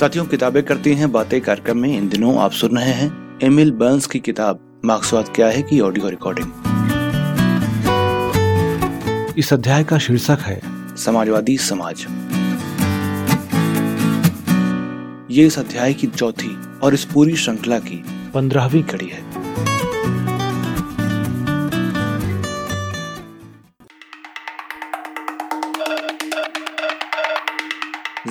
साथियों किताबें करती हैं बातें कार्यक्रम में इन दिनों आप सुन रहे हैं एमिल बर्न्स की किताब मार्क्सवाद क्या है की ऑडियो रिकॉर्डिंग। इस अध्याय का शीर्षक है समाजवादी समाज। ये इस अध्याय की चौथी और इस पूरी श्रृंखला की पंद्रहवीं कड़ी है।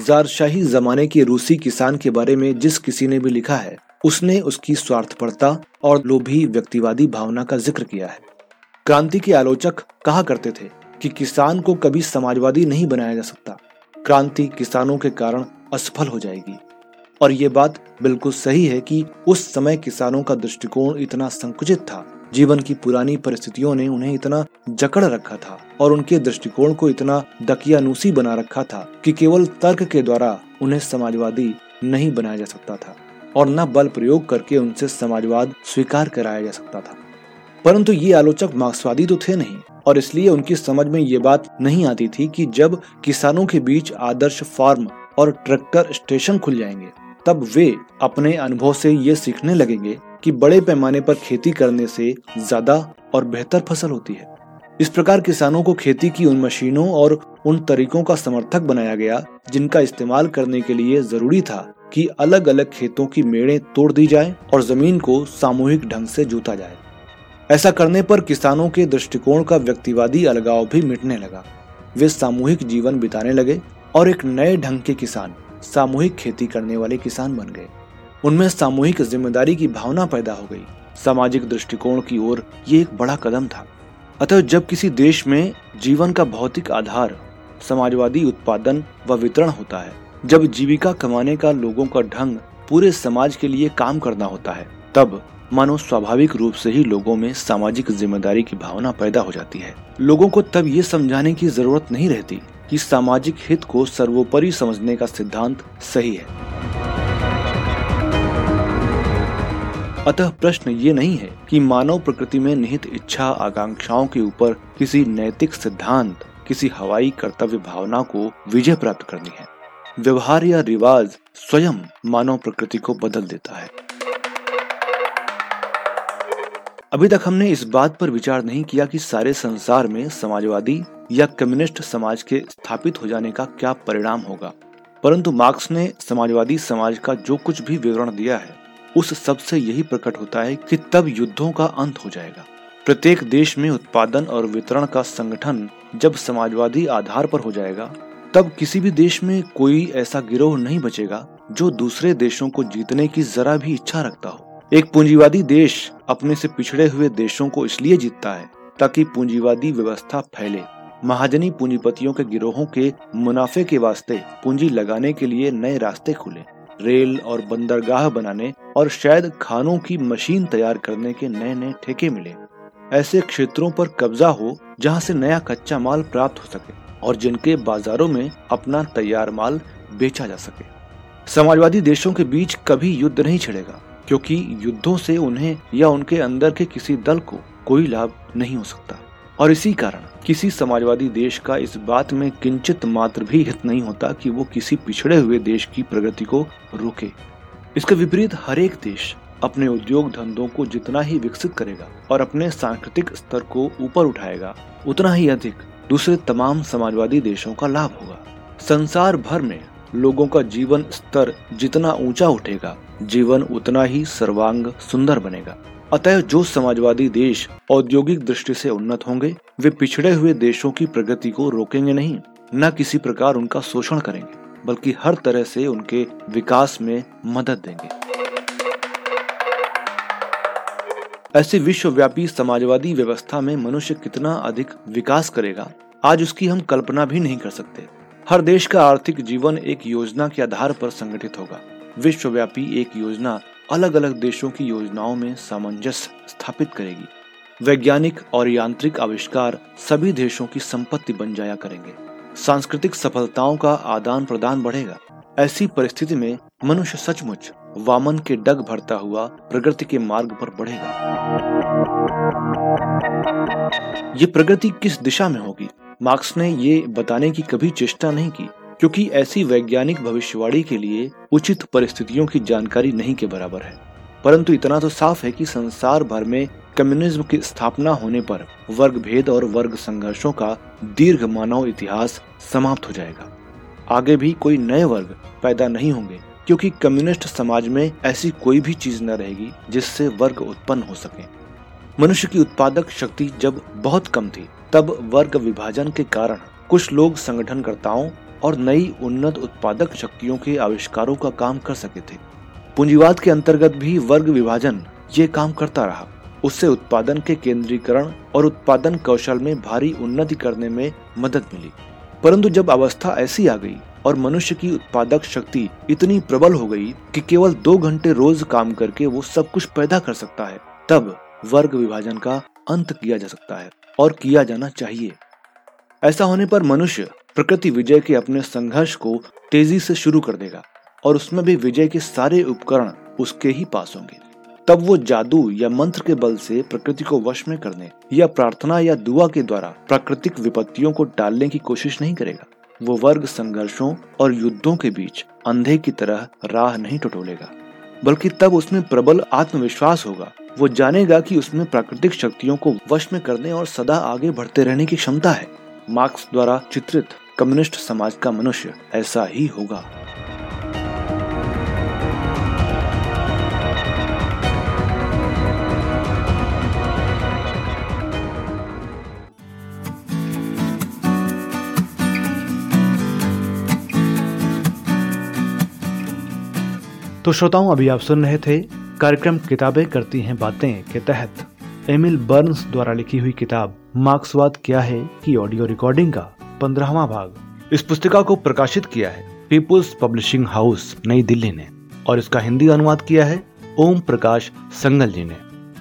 जारशाही जमाने के रूसी किसान के बारे में जिस किसी ने भी लिखा है, उसने उसकी स्वार्थपरता और लोभी व्यक्तिवादी भावना का ज़िक्र किया है। क्रांति के आलोचक कहा करते थे कि किसान को कभी समाजवादी नहीं बनाया जा सकता। क्रांति किसानों के कारण असफल हो जाएगी। और ये बात बिल्कुल सही है कि उस समय किसानों का दृष्टिकोण इतना संकुचित था। जीवन की पुरानी परिस्थितियों ने उन्हें इतना जकड़ रखा था और उनके दृष्टिकोण को इतना दकियानुसी बना रखा था कि केवल तर्क के द्वारा उन्हें समाजवादी नहीं बनाया जा सकता था और न बल प्रयोग करके उनसे समाजवाद स्वीकार कराया जा सकता था। परंतु ये आलोचक मार्क्सवादी तो थे नहीं और इसलिए उनकी समझ में ये बात नहीं आती थी कि जब किसानों के बीच आदर्श फार्म और ट्रैक्टर स्टेशन खुल जाएँगे तब वे अपने अनुभव से ये सीखने लगेंगे कि बड़े पैमाने पर खेती करने से ज़्यादा और बेहतर फ़सल होती है। इस प्रकार किसानों को खेती की उन मशीनों और उन तरीकों का समर्थक बनाया गया, जिनका इस्तेमाल करने के लिए ज़रूरी था कि अलग अलग खेतों की मेड़े तोड़ दी जाए और ज़मीन को सामूहिक ढंग से जोता जाए। ऐसा करने पर किसानों के दृष्टिकोण का व्यक्तिवादी अलगाव भी मिटने लगा। वे सामूहिक जीवन बिताने लगे और एक नए ढंग के किसान सामूहिक खेती करने वाले किसान बन गए। उनमें सामूहिक ज़िम्मेदारी की भावना पैदा हो गई। सामाजिक दृष्टिकोण की ओर ये एक बड़ा कदम था। अतः जब किसी देश में जीवन का भौतिक आधार, समाजवादी उत्पादन व वितरण होता है, जब जीविका कमाने का लोगों का ढंग पूरे समाज के लिए काम करना होता है, तब मानो स्वाभाविक रूप से ही लोगों में सामाजिक ज़िम्मेदारी की भावना पैदा हो जाती है। लोगों को तब ये समझाने की ज़रूरत नहीं रहती कि सामाजिक हित को सर्वोपरि समझने का सिद्धांत सही है। अतः प्रश्न ये नहीं है कि मानव प्रकृति में निहित इच्छा आकांक्षाओं के ऊपर किसी नैतिक सिद्धांत, किसी हवाई कर्तव्य भावना को विजय प्राप्त करनी है। व्यवहार या रिवाज स्वयं मानव प्रकृति को बदल देता है। अभी तक हमने इस बात पर विचार नहीं किया कि सारे संसार में समाजवादी या कम्युनिस्ट समाज के स्थापित हो जाने का क्या परिणाम होगा? परंतु मार्क्स ने समाजवादी समाज का जो कुछ भी विवरण दिया है, उस सबसे यही प्रकट होता है कि तब युद्धों का अंत हो जाएगा। प्रत्येक देश में उत्पादन और वितरण का संगठन जब समाजवादी आधार पर हो जाएगा, तब किसी भी देश में कोई ऐसा गिरोह नहीं बचेगा जो दूसरे देशों को जीतने की जरा भी इच्छा रखता हो। एक पूंजीवादी देश अपने से पिछड़े हुए देशों को इसलिए जीतता है ताकि पूंजीवादी व्यवस्था फैले। महाजनी पूंजीपतियों के गिरोहों के मुनाफे के वास्ते पूंजी लगाने के लिए नए रास्ते खुले, रेल और बंदरगाह बनाने और शायद खानों की मशीन तैयार करने के नए नए ठेके मिले। ऐसे क्षेत्रों पर कब्जा हो जहाँ से नया कच्चा माल प्राप्त हो सके और जिनके बाजारों में अपना तैयार माल बेचा जा सके। समाजवादी देशों के बीच कभी युद्ध नहीं छिड़ेगा, क्योंकि युद्धों से उन्हें या उनके अंदर के किसी दल को कोई लाभ नहीं हो सकता। और इसी कारण किसी समाजवादी देश का इस बात में किंचित मात्र भी हित नहीं होता कि वो किसी पिछड़े हुए देश की प्रगति को रोके। इसके विपरीत हर एक देश अपने उद्योग धंधों को जितना ही विकसित करेगा और अपने सांस्कृतिक स्तर को ऊपर उठाएगा, उतना ही अधिक दूसरे तमाम समाजवादी देशों का लाभ होगा। संसार भर में लोगों का जीवन स्तर जितना ऊँचा उठेगा, जीवन उतना ही सर्वांग सुंदर बनेगा। अतः जो समाजवादी देश औद्योगिक दृष्टि से उन्नत होंगे, वे पिछड़े हुए देशों की प्रगति को रोकेंगे नहीं, न किसी प्रकार उनका शोषण करेंगे, बल्कि हर तरह से उनके विकास में मदद देंगे। ऐसे विश्वव्यापी समाजवादी व्यवस्था में मनुष्य कितना अधिक विकास करेगा, आज उसकी हम कल्पना भी नहीं कर सकते। हर देश का आर्थिक जीवन एक योजना के आधार पर संगठित होगा। विश्वव्यापी एक योजना अलग अलग देशों की योजनाओं में सामंजस्य स्थापित करेगी। वैज्ञानिक और यांत्रिक आविष्कार सभी देशों की संपत्ति बन जाया करेंगे। सांस्कृतिक सफलताओं का आदान प्रदान बढ़ेगा। ऐसी परिस्थिति में मनुष्य सचमुच वामन के डग भरता हुआ प्रगति के मार्ग पर बढ़ेगा। ये प्रगति किस दिशा में होगी? मार्क्स ने ये बताने की कभी चेष्टा नहीं की। क्योंकि ऐसी वैज्ञानिक भविष्यवाणी के लिए उचित परिस्थितियों की जानकारी नहीं के बराबर है। परंतु इतना तो साफ़ है कि संसार भर में कम्युनिज्म की स्थापना होने पर वर्ग भेद और वर्ग संघर्षों का दीर्घ मानव इतिहास समाप्त हो जाएगा। आगे भी कोई नए वर्ग पैदा नहीं होंगे, क्योंकि कम्युनिस्ट समाज में ऐसी कोई भी चीज़ न रहेगी जिससे वर्ग उत्पन्न हो सके। मनुष्य की उत्पादक शक्ति जब बहुत कम थी, तब वर्ग विभाजन के कारण कुछ लोग संगठनकर्ताओं और नई उन्नत उत्पादक शक्तियों के आविष्कारों का काम कर सके थे। पूंजीवाद के अंतर्गत भी वर्ग विभाजन ये काम करता रहा। उससे उत्पादन के केंद्रीकरण और उत्पादन कौशल में भारी उन्नति करने में मदद मिली। परंतु जब अवस्था ऐसी आ गई और मनुष्य की उत्पादक शक्ति इतनी प्रबल हो गई कि केवल दो घंटे रोज काम करके वो सब कुछ पैदा कर सकता है, तब वर्ग विभाजन का अंत किया जा सकता है और किया जाना चाहिए। ऐसा होने पर मनुष्य प्रकृति विजय के अपने संघर्ष को तेज़ी से शुरू कर देगा और उसमें भी विजय के सारे उपकरण उसके ही पास होंगे। तब वो जादू या मंत्र के बल से प्रकृति को वश में करने या प्रार्थना या दुआ के द्वारा प्राकृतिक विपत्तियों को टालने की कोशिश नहीं करेगा। वो वर्ग, संघर्षों और युद्धों के बीच अंधे की तरह राह नहीं टटोलेगा, बल्कि तब उसमें प्रबल आत्मविश्वास होगा। वो जानेगा कि उसमें प्राकृतिक शक्तियों को वश में करने और सदा आगे बढ़ते रहने की क्षमता है। मार्क्स द्वारा चित्रित कम्युनिस्ट समाज का मनुष्य ऐसा ही होगा। तो श्रोताओं, अभी आप सुन रहे थे कार्यक्रम किताबें करती हैं बातें के तहत। एमिल बर्न्स द्वारा लिखी हुई किताब मार्क्सवाद क्या है की ऑडियो रिकॉर्डिंग का पंद्रहवा भाग। इस पुस्तिका को प्रकाशित किया है पीपुल्स पब्लिशिंग हाउस नई दिल्ली ने, और इसका हिंदी अनुवाद किया है ओम प्रकाश संगल जी ने।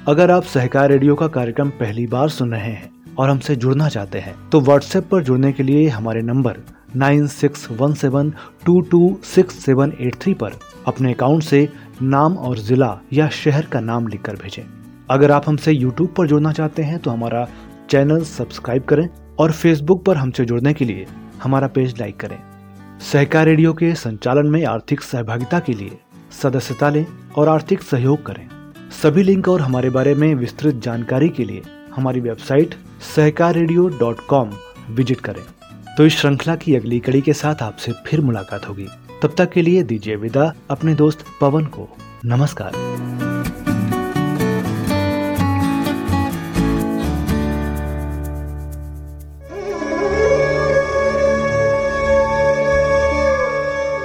अगर आप सहकार रेडियो का कार्यक्रम पहली बार सुन रहे हैं और हमसे जुड़ना चाहते हैं तो व्हाट्सएप पर जुड़ने के लिए हमारे number nine six one seven two two six seven eight three पर अपने अकाउंट से नाम और जिला या शहर का नाम लिखकर भेजें। अगर आप हमसे यूट्यूब पर जुड़ना चाहते हैं तो हमारा चैनल सब्सक्राइब करें और फेसबुक पर हमसे जुड़ने के लिए हमारा पेज लाइक करें। सहकार रेडियो के संचालन में आर्थिक सहभागिता के लिए सदस्यता लें और आर्थिक सहयोग करें। सभी लिंक और हमारे बारे में विस्तृत जानकारी के लिए हमारी website Sahkar radio dot com visit करें। तो इस श्रृंखला की अगली कड़ी के साथ आपसे फिर मुलाकात होगी। तब तक के लिए दीजिए विदा, अपने दोस्त पवन को नमस्कार।